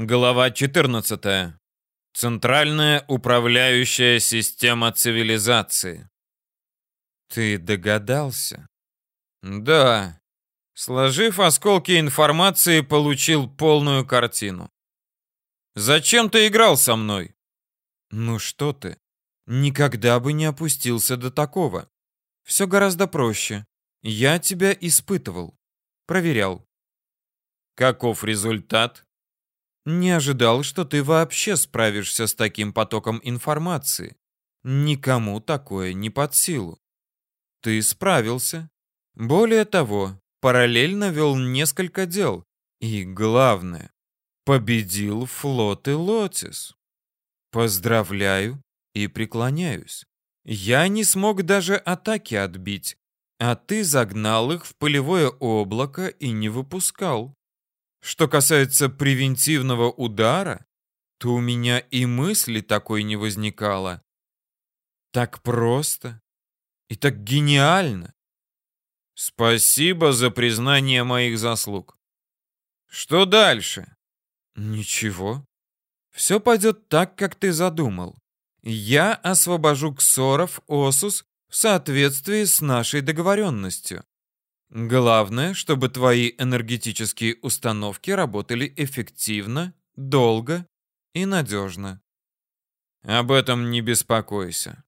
Глава 14. Центральная управляющая система цивилизации. Ты догадался? Да. Сложив осколки информации, получил полную картину. Зачем ты играл со мной? Ну что ты? Никогда бы не опустился до такого. Все гораздо проще. Я тебя испытывал. Проверял. Каков результат? Не ожидал, что ты вообще справишься с таким потоком информации. Никому такое не под силу. Ты справился. Более того, параллельно вел несколько дел. И главное, победил флот и Лотис. Поздравляю и преклоняюсь. Я не смог даже атаки отбить, а ты загнал их в пылевое облако и не выпускал. Что касается превентивного удара, то у меня и мысли такой не возникало. Так просто и так гениально. Спасибо за признание моих заслуг. Что дальше? Ничего. Все пойдет так, как ты задумал. Я освобожу Ксоров Осус в соответствии с нашей договоренностью. Главное, чтобы твои энергетические установки работали эффективно, долго и надежно. Об этом не беспокойся.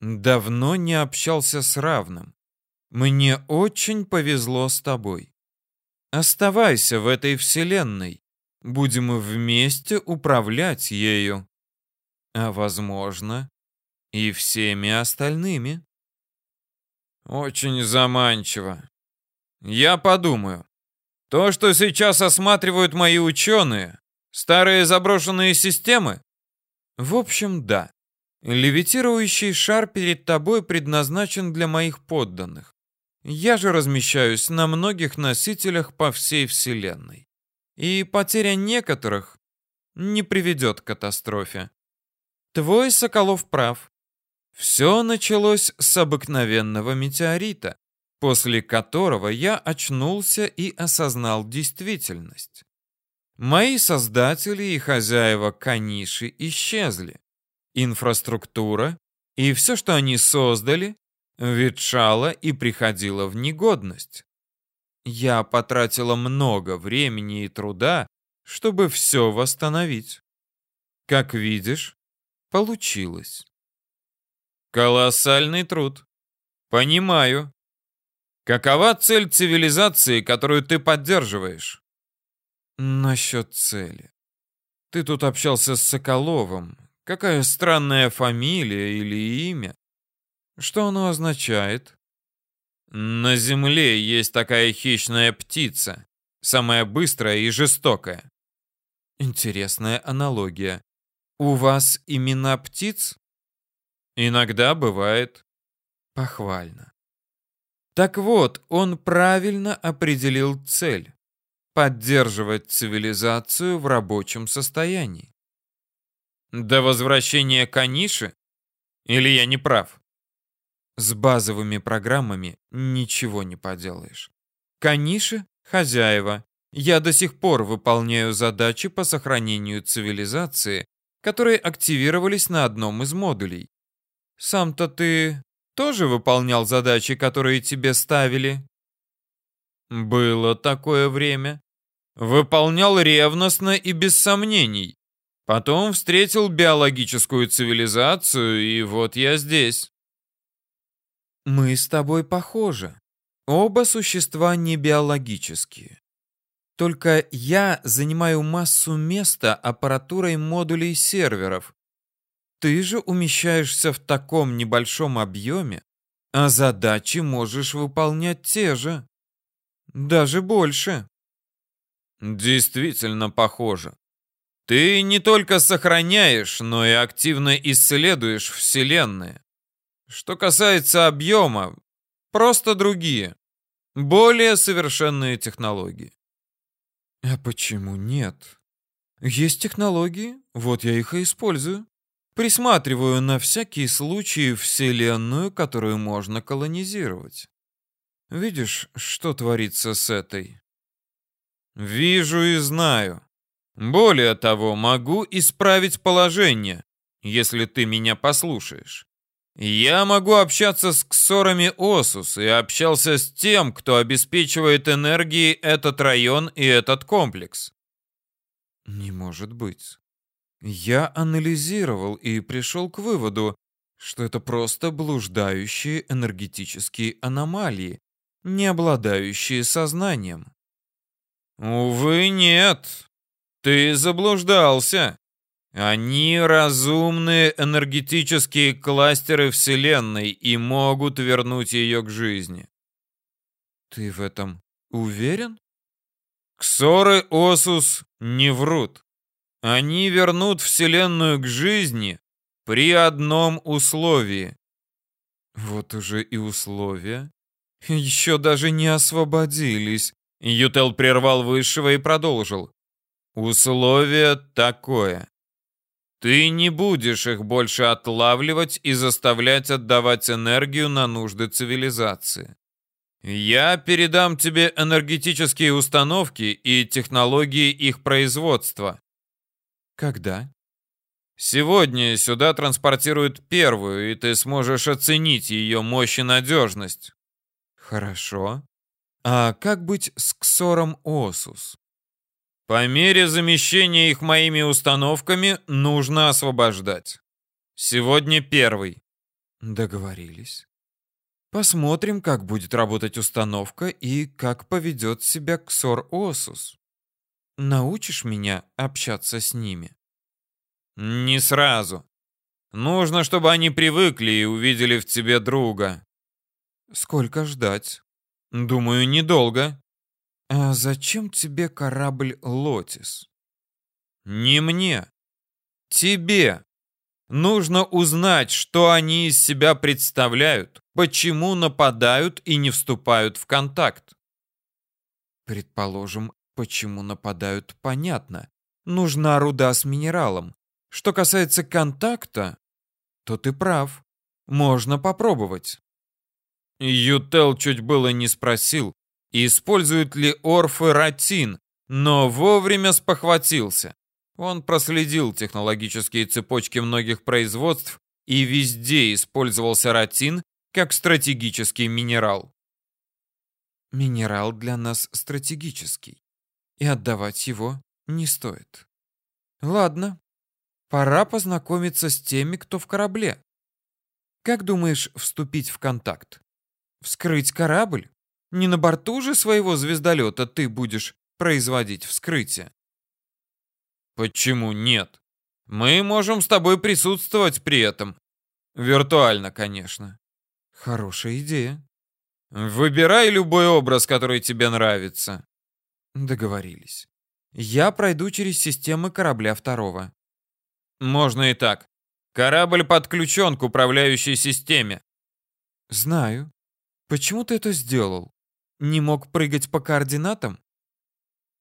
Давно не общался с равным. Мне очень повезло с тобой. Оставайся в этой вселенной. Будем вместе управлять ею. А возможно, и всеми остальными. Очень заманчиво. Я подумаю. То, что сейчас осматривают мои ученые, старые заброшенные системы? В общем, да. Левитирующий шар перед тобой предназначен для моих подданных. Я же размещаюсь на многих носителях по всей Вселенной. И потеря некоторых не приведет к катастрофе. Твой Соколов прав. Все началось с обыкновенного метеорита после которого я очнулся и осознал действительность. Мои создатели и хозяева Каниши исчезли. Инфраструктура и все, что они создали, ветшало и приходило в негодность. Я потратила много времени и труда, чтобы все восстановить. Как видишь, получилось. Колоссальный труд. Понимаю. Какова цель цивилизации, которую ты поддерживаешь? Насчет цели. Ты тут общался с Соколовым. Какая странная фамилия или имя? Что оно означает? На Земле есть такая хищная птица, самая быстрая и жестокая. Интересная аналогия. У вас имена птиц? Иногда бывает. Похвально. Так вот, он правильно определил цель – поддерживать цивилизацию в рабочем состоянии. До возвращения Каниши? Или я не прав? С базовыми программами ничего не поделаешь. Каниши – хозяева. Я до сих пор выполняю задачи по сохранению цивилизации, которые активировались на одном из модулей. Сам-то ты тоже выполнял задачи, которые тебе ставили? Было такое время. Выполнял ревностно и без сомнений. Потом встретил биологическую цивилизацию, и вот я здесь. Мы с тобой похожи. Оба существа не биологические. Только я занимаю массу места аппаратурой модулей серверов, ты же умещаешься в таком небольшом объеме, а задачи можешь выполнять те же. Даже больше. Действительно похоже. Ты не только сохраняешь, но и активно исследуешь Вселенные. Что касается объема, просто другие, более совершенные технологии. А почему нет? Есть технологии, вот я их и использую. Присматриваю на всякий случай вселенную, которую можно колонизировать. Видишь, что творится с этой? Вижу и знаю. Более того, могу исправить положение, если ты меня послушаешь. Я могу общаться с ксорами Осус и общался с тем, кто обеспечивает энергией этот район и этот комплекс. Не может быть. Я анализировал и пришел к выводу, что это просто блуждающие энергетические аномалии, не обладающие сознанием. Увы, нет. Ты заблуждался. Они разумные энергетические кластеры Вселенной и могут вернуть ее к жизни. Ты в этом уверен? Ксоры Осус не врут. Они вернут Вселенную к жизни при одном условии. Вот уже и условия. Еще даже не освободились. Ютел прервал высшего и продолжил. Условие такое. Ты не будешь их больше отлавливать и заставлять отдавать энергию на нужды цивилизации. Я передам тебе энергетические установки и технологии их производства. Когда? Сегодня сюда транспортируют первую, и ты сможешь оценить ее мощь и надежность. Хорошо. А как быть с Ксором Осус? По мере замещения их моими установками нужно освобождать. Сегодня первый. Договорились. Посмотрим, как будет работать установка и как поведет себя Ксор Осус. Научишь меня общаться с ними? Не сразу. Нужно, чтобы они привыкли и увидели в тебе друга. Сколько ждать? Думаю, недолго. А зачем тебе корабль Лотис? Не мне. Тебе. Нужно узнать, что они из себя представляют, почему нападают и не вступают в контакт. Предположим, почему нападают, понятно. Нужна руда с минералом. Что касается контакта, то ты прав. Можно попробовать. Ютел чуть было не спросил, используют ли орфы ратин, но вовремя спохватился. Он проследил технологические цепочки многих производств и везде использовался ратин как стратегический минерал. Минерал для нас стратегический, и отдавать его не стоит. Ладно, пора познакомиться с теми, кто в корабле. Как думаешь вступить в контакт? Вскрыть корабль? Не на борту же своего звездолета ты будешь производить вскрытие. Почему нет? Мы можем с тобой присутствовать при этом. Виртуально, конечно. Хорошая идея. Выбирай любой образ, который тебе нравится. Договорились. Я пройду через системы корабля второго. Можно и так. Корабль подключен к управляющей системе. Знаю. Почему ты это сделал? Не мог прыгать по координатам?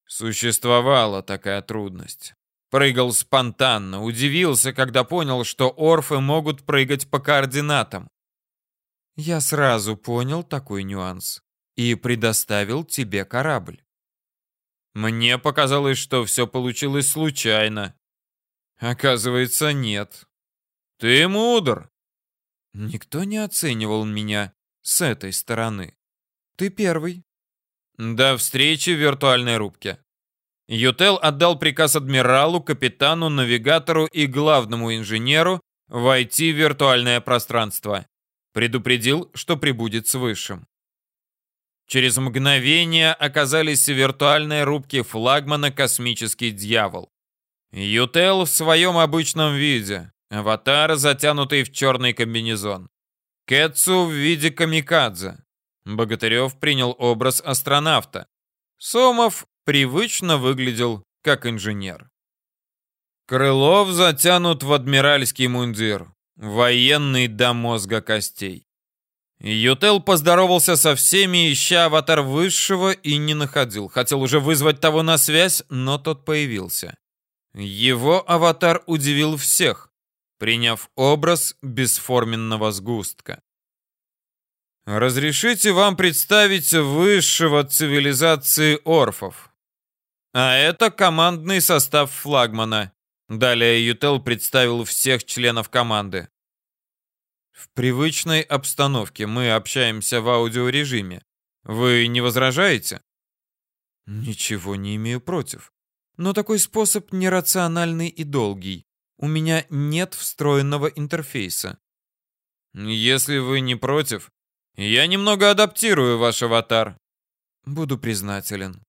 Существовала такая трудность. Прыгал спонтанно, удивился, когда понял, что орфы могут прыгать по координатам. Я сразу понял такой нюанс и предоставил тебе корабль. Мне показалось, что все получилось случайно. Оказывается, нет. Ты мудр. Никто не оценивал меня с этой стороны. Ты первый. До встречи в виртуальной рубке. Ютел отдал приказ адмиралу, капитану, навигатору и главному инженеру войти в виртуальное пространство. Предупредил, что прибудет с высшим. Через мгновение оказались в виртуальной рубке флагмана «Космический дьявол». Ютел в своем обычном виде, аватар, затянутый в черный комбинезон. Кэтсу в виде камикадзе. Богатырев принял образ астронавта. Сомов привычно выглядел как инженер. Крылов затянут в адмиральский мундир, военный до мозга костей. Ютел поздоровался со всеми, ища аватар высшего, и не находил. Хотел уже вызвать того на связь, но тот появился. Его аватар удивил всех приняв образ бесформенного сгустка. Разрешите вам представить высшего цивилизации орфов. А это командный состав флагмана. Далее Ютел представил всех членов команды. В привычной обстановке мы общаемся в аудиорежиме. Вы не возражаете? Ничего не имею против. Но такой способ нерациональный и долгий. У меня нет встроенного интерфейса. Если вы не против, я немного адаптирую ваш аватар. Буду признателен.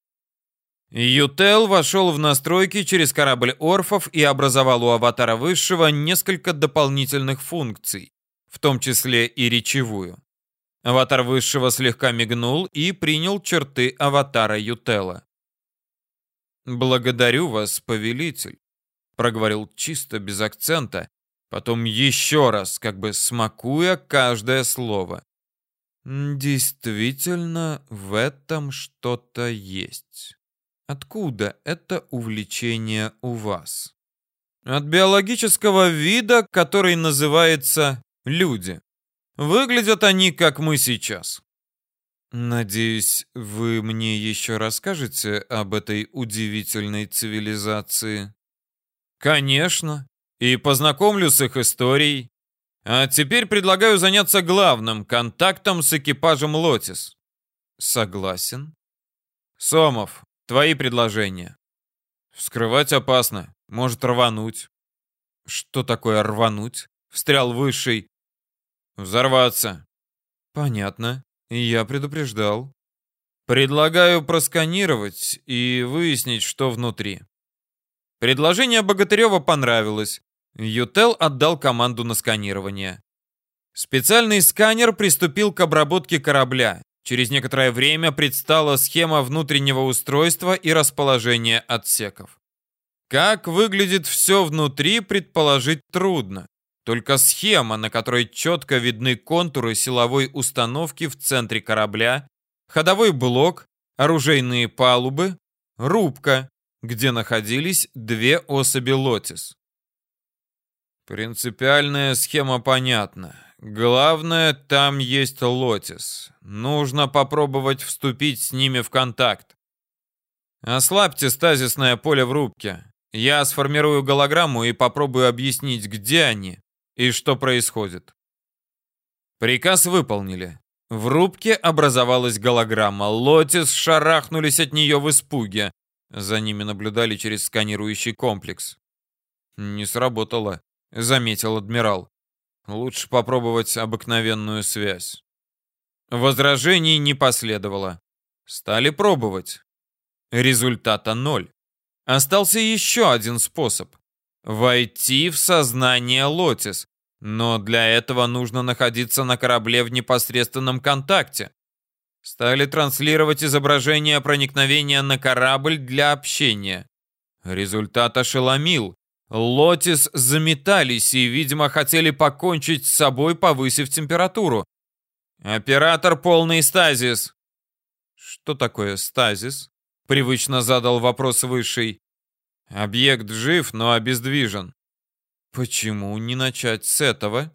Ютел вошел в настройки через корабль Орфов и образовал у аватара высшего несколько дополнительных функций, в том числе и речевую. Аватар высшего слегка мигнул и принял черты аватара Ютела. «Благодарю вас, повелитель», — проговорил чисто без акцента, потом еще раз, как бы смакуя каждое слово. «Действительно, в этом что-то есть. Откуда это увлечение у вас?» «От биологического вида, который называется люди. Выглядят они, как мы сейчас. Надеюсь, вы мне еще расскажете об этой удивительной цивилизации. Конечно. И познакомлю с их историей. А теперь предлагаю заняться главным контактом с экипажем Лотис. Согласен. Сомов, твои предложения. Вскрывать опасно, может рвануть. Что такое рвануть? Встрял высший. Взорваться. Понятно. Я предупреждал. Предлагаю просканировать и выяснить, что внутри. Предложение Богатырева понравилось. Ютел отдал команду на сканирование. Специальный сканер приступил к обработке корабля. Через некоторое время предстала схема внутреннего устройства и расположения отсеков. Как выглядит все внутри, предположить трудно. Только схема, на которой четко видны контуры силовой установки в центре корабля, ходовой блок, оружейные палубы, рубка, где находились две особи Лотис. Принципиальная схема понятна. Главное, там есть Лотис. Нужно попробовать вступить с ними в контакт. Ослабьте стазисное поле в рубке. Я сформирую голограмму и попробую объяснить, где они и что происходит. Приказ выполнили. В рубке образовалась голограмма. Лотис шарахнулись от нее в испуге. За ними наблюдали через сканирующий комплекс. «Не сработало», — заметил адмирал. «Лучше попробовать обыкновенную связь». Возражений не последовало. Стали пробовать. Результата ноль. Остался еще один способ. Войти в сознание Лотис. Но для этого нужно находиться на корабле в непосредственном контакте. Стали транслировать изображение проникновения на корабль для общения. Результат ошеломил. Лотис заметались и, видимо, хотели покончить с собой, повысив температуру. «Оператор полный стазис». «Что такое стазис?» — привычно задал вопрос Высший. Объект жив, но обездвижен. Почему не начать с этого?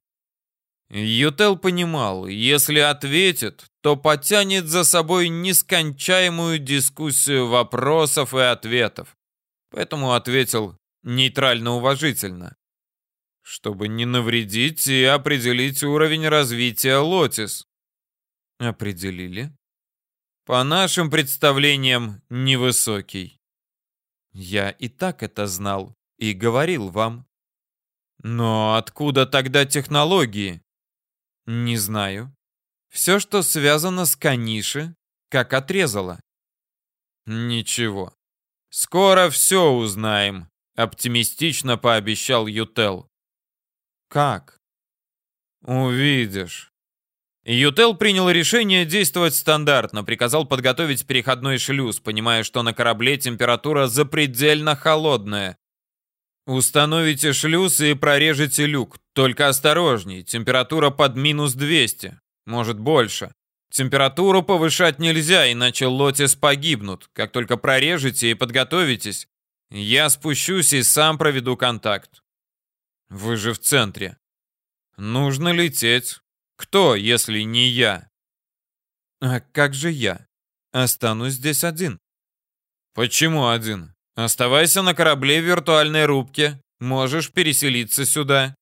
Ютел понимал, если ответит, то потянет за собой нескончаемую дискуссию вопросов и ответов. Поэтому ответил нейтрально-уважительно. Чтобы не навредить и определить уровень развития Лотис. Определили? По нашим представлениям, невысокий. Я и так это знал и говорил вам. Но откуда тогда технологии? Не знаю. Все, что связано с Каниши, как отрезало. Ничего. Скоро все узнаем, оптимистично пообещал Ютел. Как? Увидишь. Ютел принял решение действовать стандартно, приказал подготовить переходной шлюз, понимая, что на корабле температура запредельно холодная. Установите шлюз и прорежете люк. Только осторожней, температура под минус 200, может больше. Температуру повышать нельзя, иначе Лотис погибнут. Как только прорежете и подготовитесь, я спущусь и сам проведу контакт. Вы же в центре. Нужно лететь. Кто, если не я? А как же я? Останусь здесь один. Почему один? Оставайся на корабле в виртуальной рубке. Можешь переселиться сюда.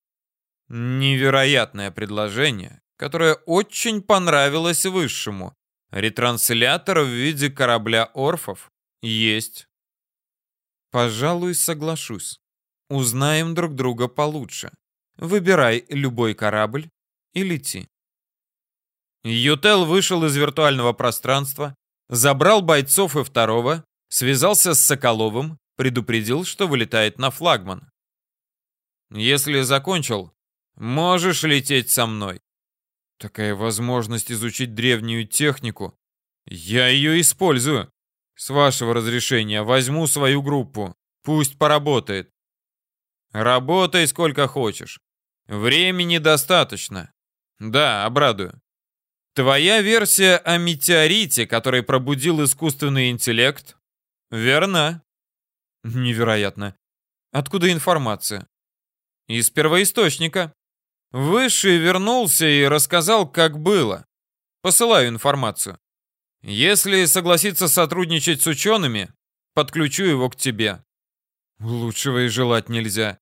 Невероятное предложение, которое очень понравилось Высшему. Ретранслятор в виде корабля орфов есть. Пожалуй, соглашусь. Узнаем друг друга получше. Выбирай любой корабль и лети. Ютел вышел из виртуального пространства, забрал бойцов и второго, связался с Соколовым, предупредил, что вылетает на флагман. Если закончил, можешь лететь со мной. Такая возможность изучить древнюю технику. Я ее использую. С вашего разрешения возьму свою группу. Пусть поработает. Работай сколько хочешь. Времени достаточно. Да, обрадую. Твоя версия о метеорите, который пробудил искусственный интеллект, верна. Невероятно. Откуда информация? Из первоисточника. Высший вернулся и рассказал, как было. Посылаю информацию. Если согласится сотрудничать с учеными, подключу его к тебе. Лучшего и желать нельзя.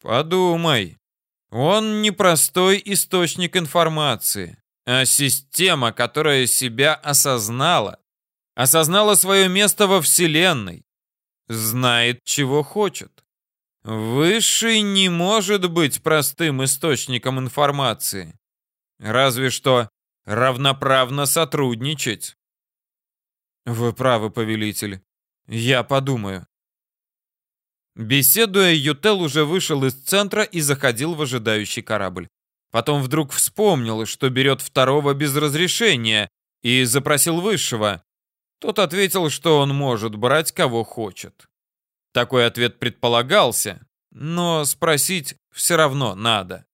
Подумай. Он не простой источник информации, а система, которая себя осознала. Осознала свое место во Вселенной. Знает, чего хочет. Высший не может быть простым источником информации. Разве что равноправно сотрудничать. Вы правы, повелитель. Я подумаю. Беседуя, Ютел уже вышел из центра и заходил в ожидающий корабль. Потом вдруг вспомнил, что берет второго без разрешения, и запросил высшего. Тот ответил, что он может брать кого хочет. Такой ответ предполагался, но спросить все равно надо.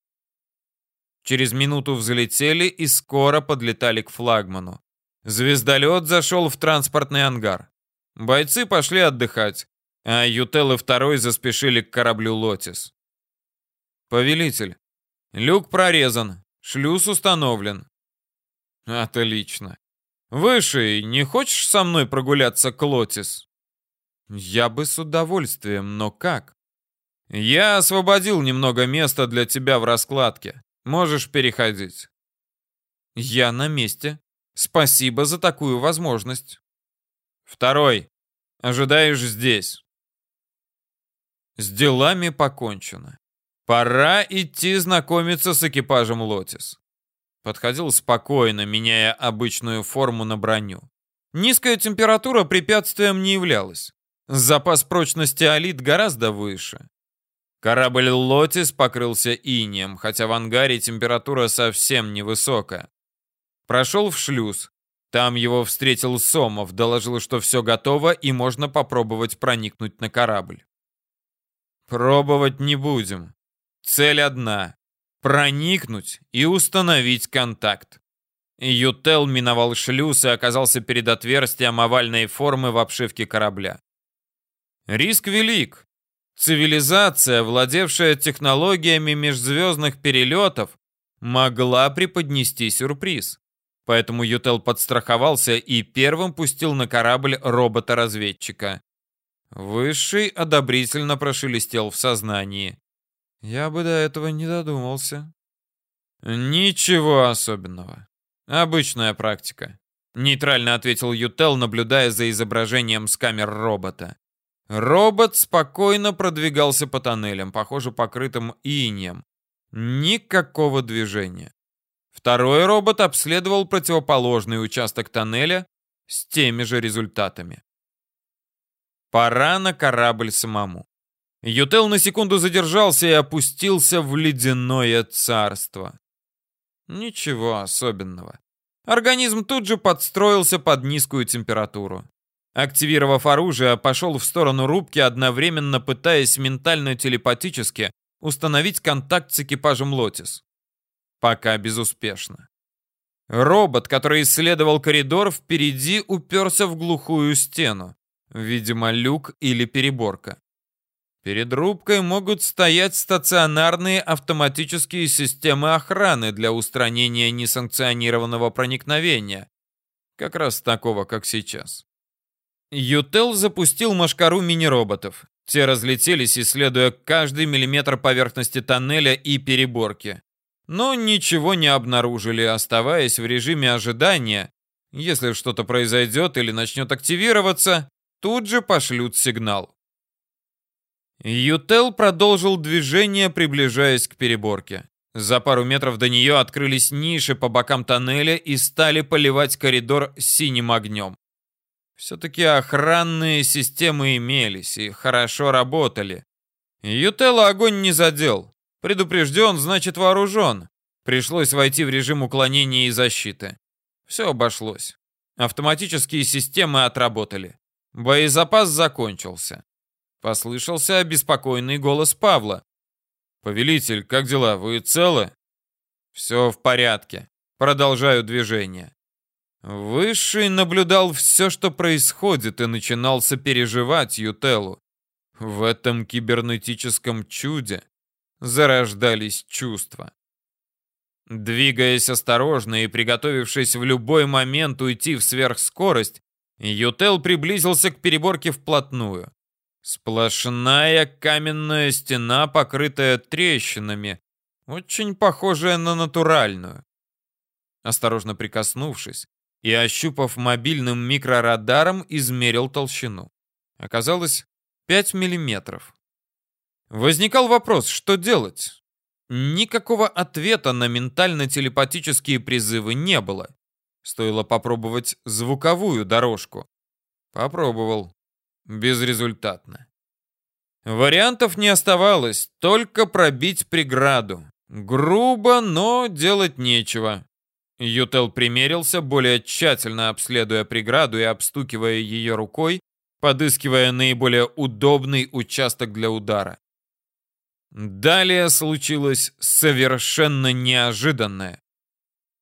Через минуту взлетели и скоро подлетали к флагману. Звездолет зашел в транспортный ангар. Бойцы пошли отдыхать, а Ютел и второй заспешили к кораблю «Лотис». «Повелитель, люк прорезан, шлюз установлен». «Отлично. Выше, не хочешь со мной прогуляться к «Лотис»?» Я бы с удовольствием, но как? Я освободил немного места для тебя в раскладке. Можешь переходить. Я на месте. Спасибо за такую возможность. Второй. Ожидаешь здесь. С делами покончено. Пора идти знакомиться с экипажем Лотис. Подходил спокойно, меняя обычную форму на броню. Низкая температура препятствием не являлась. Запас прочности Алит гораздо выше. Корабль «Лотис» покрылся инием, хотя в ангаре температура совсем невысокая. Прошел в шлюз. Там его встретил Сомов, доложил, что все готово и можно попробовать проникнуть на корабль. Пробовать не будем. Цель одна — проникнуть и установить контакт. Ютел миновал шлюз и оказался перед отверстием овальной формы в обшивке корабля. Риск велик. Цивилизация, владевшая технологиями межзвездных перелетов, могла преподнести сюрприз. Поэтому Ютел подстраховался и первым пустил на корабль робота-разведчика. Высший одобрительно прошелестел в сознании. Я бы до этого не додумался. Ничего особенного. Обычная практика. Нейтрально ответил Ютел, наблюдая за изображением с камер робота. Робот спокойно продвигался по тоннелям, похоже, покрытым инием. Никакого движения. Второй робот обследовал противоположный участок тоннеля с теми же результатами. Пора на корабль самому. Ютел на секунду задержался и опустился в ледяное царство. Ничего особенного. Организм тут же подстроился под низкую температуру. Активировав оружие, пошел в сторону рубки, одновременно пытаясь ментально-телепатически установить контакт с экипажем Лотис. Пока безуспешно. Робот, который исследовал коридор, впереди уперся в глухую стену. Видимо, люк или переборка. Перед рубкой могут стоять стационарные автоматические системы охраны для устранения несанкционированного проникновения. Как раз такого, как сейчас. Ютел запустил машкару мини-роботов. Те разлетелись, исследуя каждый миллиметр поверхности тоннеля и переборки. Но ничего не обнаружили, оставаясь в режиме ожидания. Если что-то произойдет или начнет активироваться, тут же пошлют сигнал. Ютел продолжил движение, приближаясь к переборке. За пару метров до нее открылись ниши по бокам тоннеля и стали поливать коридор синим огнем. Все-таки охранные системы имелись и хорошо работали. Ютелла огонь не задел. Предупрежден, значит вооружен. Пришлось войти в режим уклонения и защиты. Все обошлось. Автоматические системы отработали. Боезапас закончился. Послышался обеспокоенный голос Павла. «Повелитель, как дела? Вы целы?» «Все в порядке. Продолжаю движение. Высший наблюдал все, что происходит, и начинал сопереживать Ютелу. В этом кибернетическом чуде зарождались чувства. Двигаясь осторожно и приготовившись в любой момент уйти в сверхскорость, Ютел приблизился к переборке вплотную. Сплошная каменная стена, покрытая трещинами, очень похожая на натуральную. Осторожно прикоснувшись, и, ощупав мобильным микрорадаром, измерил толщину. Оказалось 5 миллиметров. Возникал вопрос, что делать? Никакого ответа на ментально-телепатические призывы не было. Стоило попробовать звуковую дорожку. Попробовал. Безрезультатно. Вариантов не оставалось, только пробить преграду. Грубо, но делать нечего. Ютел примерился, более тщательно обследуя преграду и обстукивая ее рукой, подыскивая наиболее удобный участок для удара. Далее случилось совершенно неожиданное.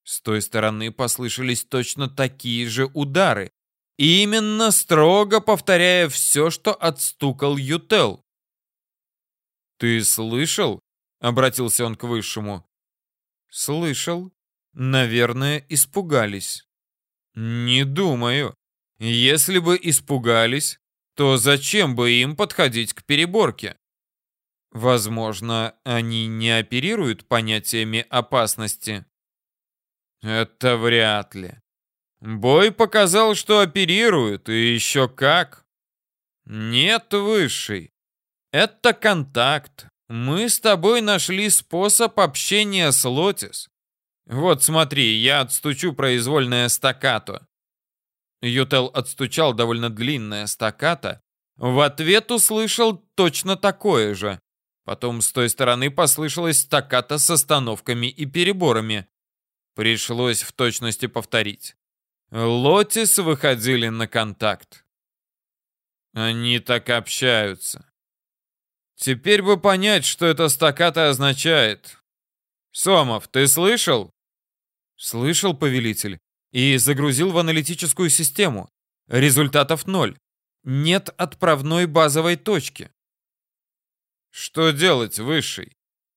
С той стороны послышались точно такие же удары, именно строго повторяя все, что отстукал Ютел. «Ты слышал?» — обратился он к Высшему. «Слышал», Наверное, испугались. Не думаю. Если бы испугались, то зачем бы им подходить к переборке? Возможно, они не оперируют понятиями опасности. Это вряд ли. Бой показал, что оперируют, и еще как. Нет, высший. Это контакт. Мы с тобой нашли способ общения с Лотис. «Вот смотри, я отстучу произвольное стаккато». Ютел отстучал довольно длинное стаккато. В ответ услышал точно такое же. Потом с той стороны послышалось стаккато с остановками и переборами. Пришлось в точности повторить. Лотис выходили на контакт. Они так общаются. Теперь бы понять, что это стаккато означает. Сомов, ты слышал? Слышал, повелитель. И загрузил в аналитическую систему. Результатов ноль. Нет отправной базовой точки. Что делать, высший?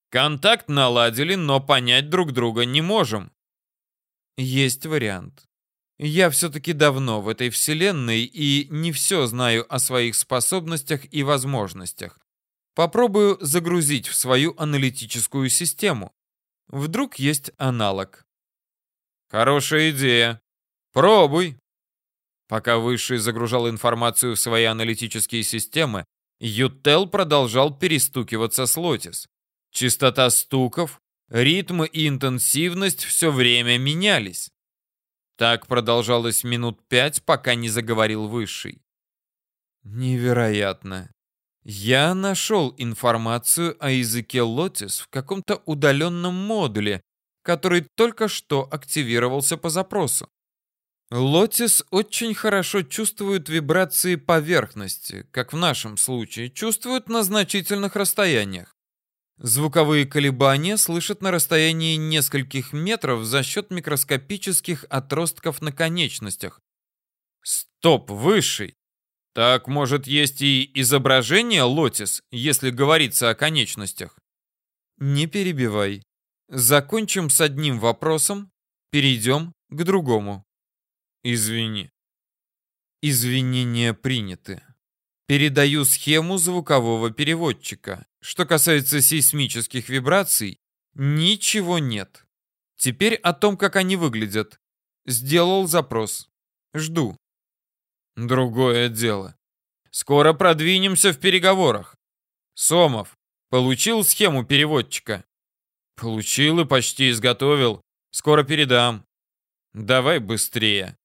Контакт наладили, но понять друг друга не можем. Есть вариант. Я все-таки давно в этой вселенной и не все знаю о своих способностях и возможностях. Попробую загрузить в свою аналитическую систему. Вдруг есть аналог. Хорошая идея. Пробуй. Пока Высший загружал информацию в свои аналитические системы, Ютел продолжал перестукиваться с Лотис. Частота стуков, ритм и интенсивность все время менялись. Так продолжалось минут пять, пока не заговорил Высший. Невероятно. Я нашел информацию о языке Лотис в каком-то удаленном модуле, который только что активировался по запросу. Лотис очень хорошо чувствует вибрации поверхности, как в нашем случае, чувствует на значительных расстояниях. Звуковые колебания слышат на расстоянии нескольких метров за счет микроскопических отростков на конечностях. Стоп, высший! Так, может, есть и изображение Лотис, если говорится о конечностях? Не перебивай. Закончим с одним вопросом, перейдем к другому. Извини. Извинения приняты. Передаю схему звукового переводчика. Что касается сейсмических вибраций, ничего нет. Теперь о том, как они выглядят. Сделал запрос. Жду. Другое дело. Скоро продвинемся в переговорах. Сомов, получил схему переводчика? Получил и почти изготовил. Скоро передам. Давай быстрее.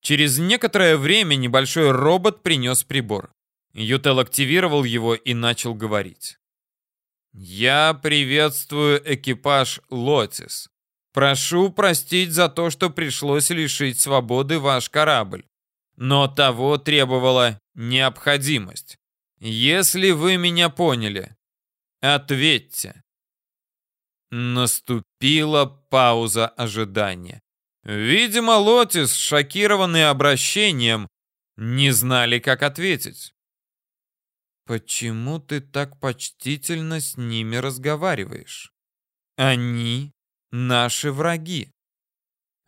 Через некоторое время небольшой робот принес прибор. Ютел активировал его и начал говорить. «Я приветствую экипаж Лотис. Прошу простить за то, что пришлось лишить свободы ваш корабль. Но того требовала необходимость. Если вы меня поняли, ответьте. Наступила пауза ожидания. Видимо, Лотис, шокированный обращением, не знали, как ответить. «Почему ты так почтительно с ними разговариваешь? Они наши враги».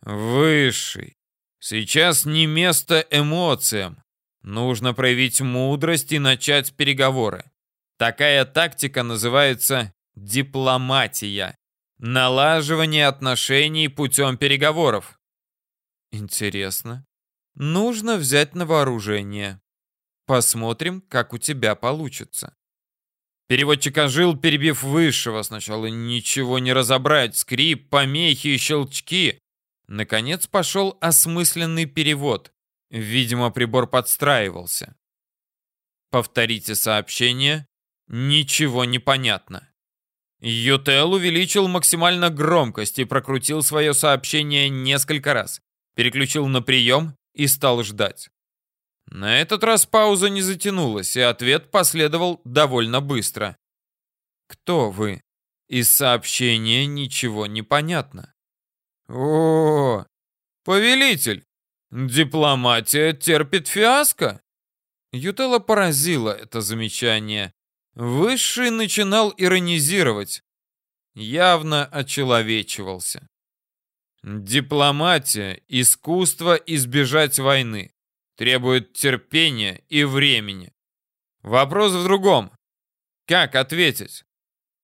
«Высший, сейчас не место эмоциям. Нужно проявить мудрость и начать переговоры. Такая тактика называется дипломатия. Налаживание отношений путем переговоров. Интересно. Нужно взять на вооружение. Посмотрим, как у тебя получится. Переводчик ожил, перебив высшего. Сначала ничего не разобрать. Скрип, помехи и щелчки. Наконец пошел осмысленный перевод. Видимо, прибор подстраивался. Повторите сообщение. Ничего не понятно. Ютел увеличил максимально громкость и прокрутил свое сообщение несколько раз. Переключил на прием и стал ждать. На этот раз пауза не затянулась, и ответ последовал довольно быстро. «Кто вы?» Из сообщения ничего не понятно. «О, повелитель, Дипломатия терпит фиаско? Ютела поразило это замечание. Высший начинал иронизировать. Явно очеловечивался. Дипломатия — искусство избежать войны. Требует терпения и времени. Вопрос в другом. Как ответить?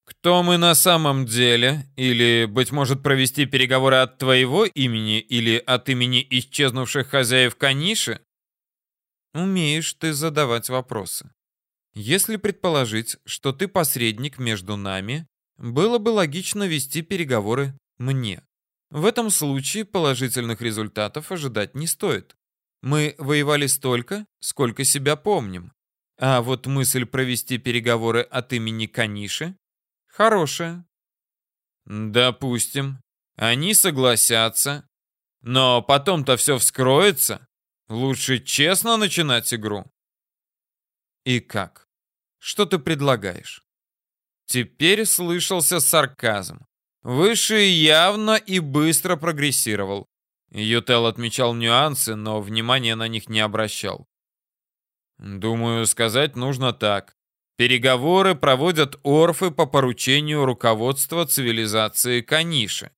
Кто мы на самом деле? Или, быть может, провести переговоры от твоего имени или от имени исчезнувших хозяев Каниши? Умеешь ты задавать вопросы. Если предположить, что ты посредник между нами, было бы логично вести переговоры мне. В этом случае положительных результатов ожидать не стоит. Мы воевали столько, сколько себя помним. А вот мысль провести переговоры от имени Каниши Хорошая. Допустим. Они согласятся. Но потом-то все вскроется. Лучше честно начинать игру. И как? Что ты предлагаешь? Теперь слышался сарказм. Высший явно и быстро прогрессировал. Ютел отмечал нюансы, но внимания на них не обращал. Думаю, сказать нужно так. Переговоры проводят орфы по поручению руководства цивилизации Каниши.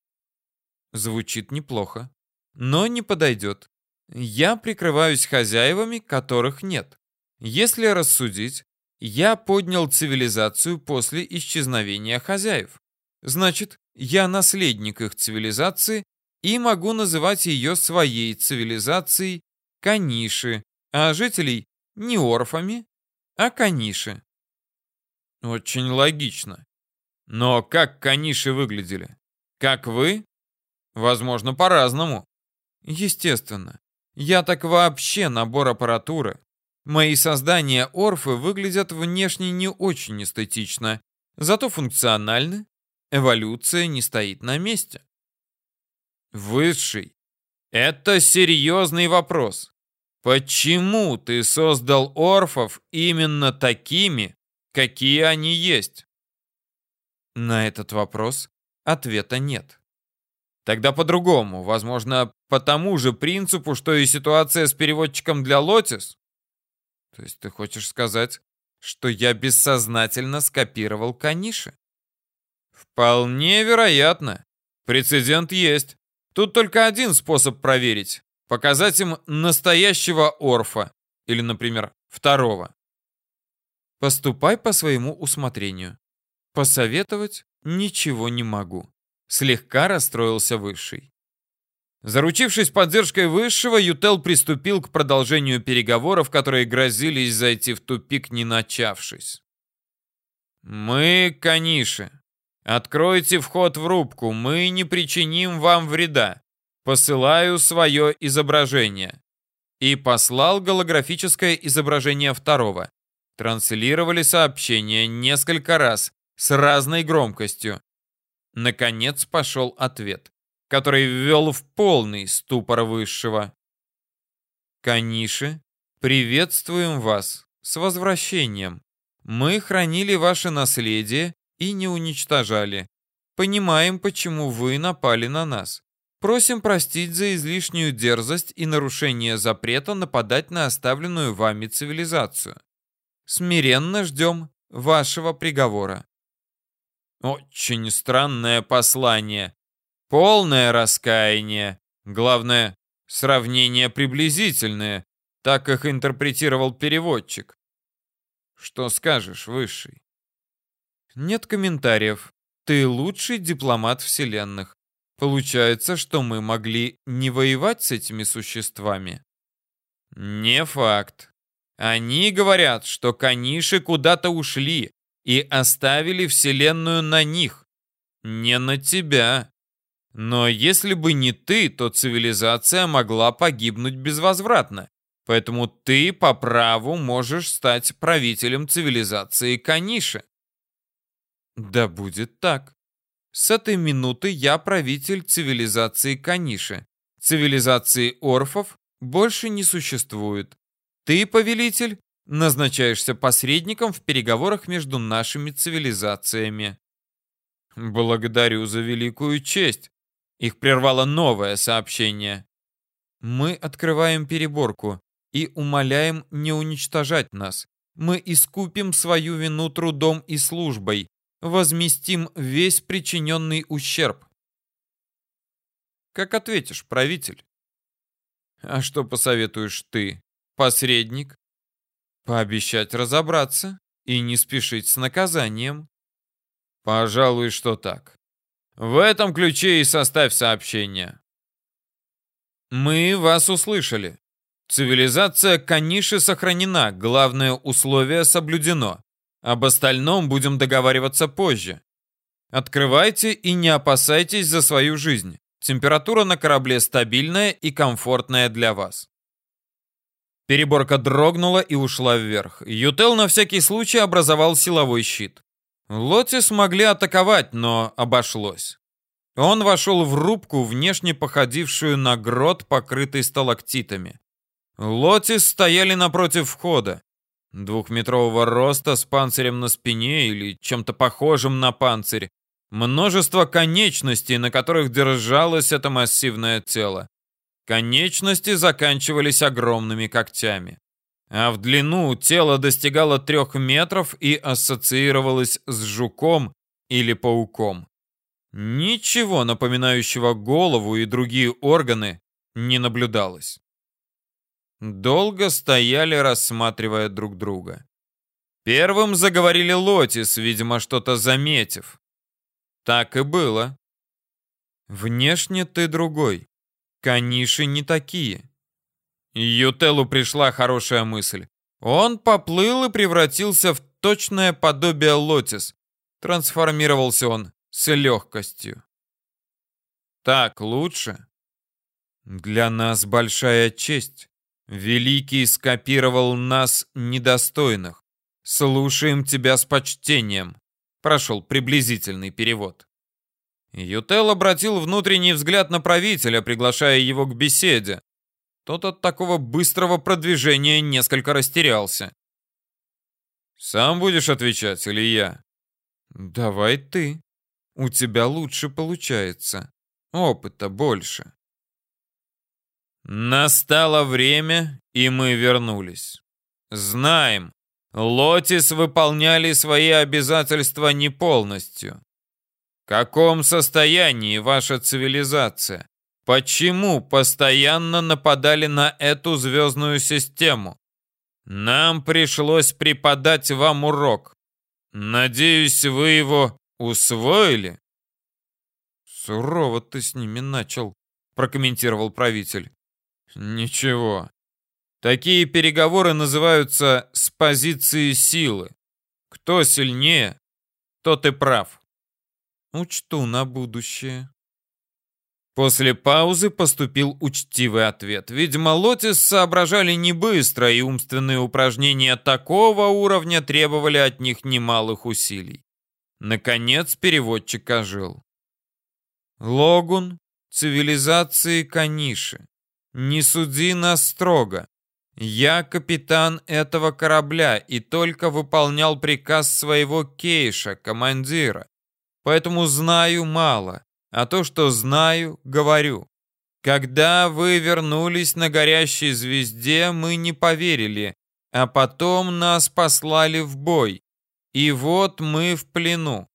Звучит неплохо, но не подойдет. Я прикрываюсь хозяевами, которых нет. Если рассудить, я поднял цивилизацию после исчезновения хозяев. Значит, я наследник их цивилизации и могу называть ее своей цивилизацией Каниши, а жителей не орфами, а Каниши. Очень логично. Но как каниши выглядели? Как вы? Возможно, по-разному. Естественно. Я так вообще набор аппаратуры. Мои создания орфы выглядят внешне не очень эстетично, зато функциональны. Эволюция не стоит на месте. Высший. Это серьезный вопрос. Почему ты создал орфов именно такими, какие они есть? На этот вопрос ответа нет. Тогда по-другому, возможно, по тому же принципу, что и ситуация с переводчиком для Лотис? То есть ты хочешь сказать, что я бессознательно скопировал Каниши? Вполне вероятно. Прецедент есть. Тут только один способ проверить. Показать им настоящего Орфа или, например, второго. Поступай по своему усмотрению. Посоветовать ничего не могу. Слегка расстроился Высший. Заручившись поддержкой Высшего, Ютел приступил к продолжению переговоров, которые грозились зайти в тупик, не начавшись. «Мы, Каниши, откройте вход в рубку, мы не причиним вам вреда. Посылаю свое изображение». И послал голографическое изображение второго. Транслировали сообщение несколько раз, с разной громкостью. Наконец пошел ответ, который ввел в полный ступор высшего. «Каниши, приветствуем вас с возвращением. Мы хранили ваше наследие и не уничтожали. Понимаем, почему вы напали на нас. Просим простить за излишнюю дерзость и нарушение запрета нападать на оставленную вами цивилизацию. Смиренно ждем вашего приговора. Очень странное послание. Полное раскаяние. Главное, сравнение приблизительное. Так их интерпретировал переводчик. Что скажешь, Высший? Нет комментариев. Ты лучший дипломат вселенных. Получается, что мы могли не воевать с этими существами? Не факт. Они говорят, что каниши куда-то ушли, и оставили Вселенную на них, не на тебя. Но если бы не ты, то цивилизация могла погибнуть безвозвратно. Поэтому ты по праву можешь стать правителем цивилизации Каниши. Да будет так. С этой минуты я правитель цивилизации Каниши. Цивилизации орфов больше не существует. Ты, повелитель, назначаешься посредником в переговорах между нашими цивилизациями. Благодарю за великую честь. Их прервало новое сообщение. Мы открываем переборку и умоляем не уничтожать нас. Мы искупим свою вину трудом и службой, возместим весь причиненный ущерб. Как ответишь, правитель? А что посоветуешь ты, посредник? Пообещать разобраться и не спешить с наказанием. Пожалуй, что так. В этом ключе и составь сообщение. Мы вас услышали. Цивилизация Каниши сохранена, главное условие соблюдено. Об остальном будем договариваться позже. Открывайте и не опасайтесь за свою жизнь. Температура на корабле стабильная и комфортная для вас. Переборка дрогнула и ушла вверх. Ютел на всякий случай образовал силовой щит. Лоти смогли атаковать, но обошлось. Он вошел в рубку, внешне походившую на грот, покрытый сталактитами. Лотис стояли напротив входа. Двухметрового роста с панцирем на спине или чем-то похожим на панцирь. Множество конечностей, на которых держалось это массивное тело. Конечности заканчивались огромными когтями. А в длину тело достигало трех метров и ассоциировалось с жуком или пауком. Ничего напоминающего голову и другие органы не наблюдалось. Долго стояли, рассматривая друг друга. Первым заговорили Лотис, видимо, что-то заметив. Так и было. «Внешне ты другой. Каниши не такие. Ютелу пришла хорошая мысль. Он поплыл и превратился в точное подобие Лотис. Трансформировался он с легкостью. Так лучше? Для нас большая честь. Великий скопировал нас недостойных. Слушаем тебя с почтением. Прошел приблизительный перевод. Ютел обратил внутренний взгляд на правителя, приглашая его к беседе. Тот от такого быстрого продвижения несколько растерялся. «Сам будешь отвечать или я?» «Давай ты. У тебя лучше получается. Опыта больше». Настало время, и мы вернулись. Знаем, Лотис выполняли свои обязательства не полностью каком состоянии ваша цивилизация? Почему постоянно нападали на эту звездную систему? Нам пришлось преподать вам урок. Надеюсь, вы его усвоили? Сурово ты с ними начал, прокомментировал правитель. Ничего. Такие переговоры называются с позиции силы. Кто сильнее, тот и прав. Учту на будущее. После паузы поступил учтивый ответ. Видимо, Лотис соображали не быстро, и умственные упражнения такого уровня требовали от них немалых усилий. Наконец переводчик ожил. Логун, цивилизации Каниши. Не суди нас строго. Я капитан этого корабля и только выполнял приказ своего кейша, командира. Поэтому знаю мало а то, что знаю, говорю. Когда вы вернулись на горящей звезде, мы не поверили, а потом нас послали в бой. И вот мы в плену.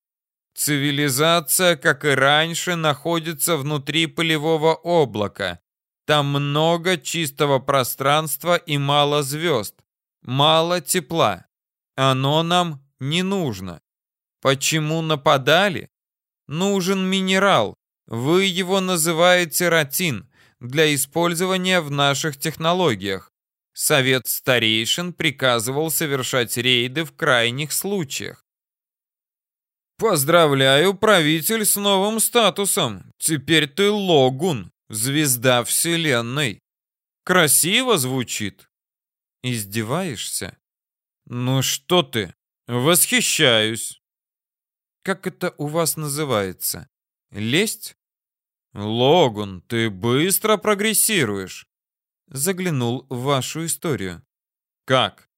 Цивилизация, как и раньше, находится внутри полевого облака. Там много чистого пространства и мало звезд. Мало тепла. Оно нам не нужно. Почему нападали? Нужен минерал. Вы его называете ратин для использования в наших технологиях. Совет старейшин приказывал совершать рейды в крайних случаях. Поздравляю, правитель, с новым статусом. Теперь ты Логун, звезда вселенной. Красиво звучит. Издеваешься? Ну что ты? Восхищаюсь. Как это у вас называется? Лесть? Логун, ты быстро прогрессируешь. Заглянул в вашу историю. Как?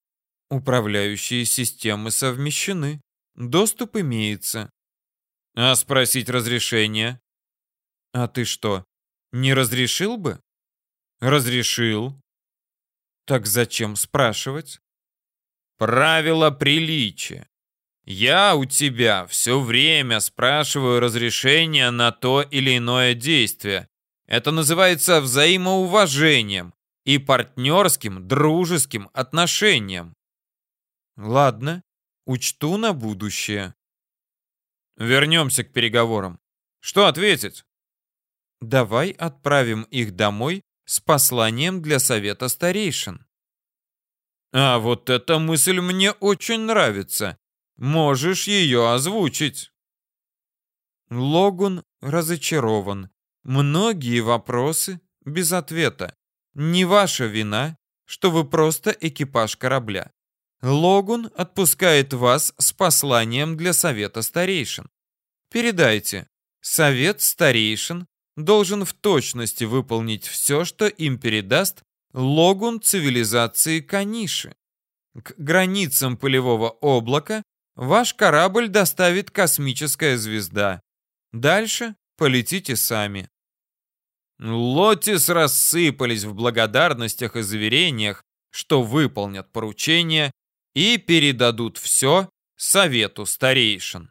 Управляющие системы совмещены. Доступ имеется. А спросить разрешение? А ты что, не разрешил бы? Разрешил. Так зачем спрашивать? Правила приличия. Я у тебя все время спрашиваю разрешения на то или иное действие. Это называется взаимоуважением и партнерским, дружеским отношением. Ладно, учту на будущее. Вернемся к переговорам. Что ответить? Давай отправим их домой с посланием для совета старейшин. А вот эта мысль мне очень нравится. Можешь ее озвучить. Логун разочарован. Многие вопросы без ответа. Не ваша вина, что вы просто экипаж корабля. Логун отпускает вас с посланием для совета старейшин. Передайте. Совет старейшин должен в точности выполнить все, что им передаст Логун цивилизации Каниши. К границам полевого облака Ваш корабль доставит космическая звезда. Дальше полетите сами. Лотис рассыпались в благодарностях и заверениях, что выполнят поручение и передадут все совету старейшин.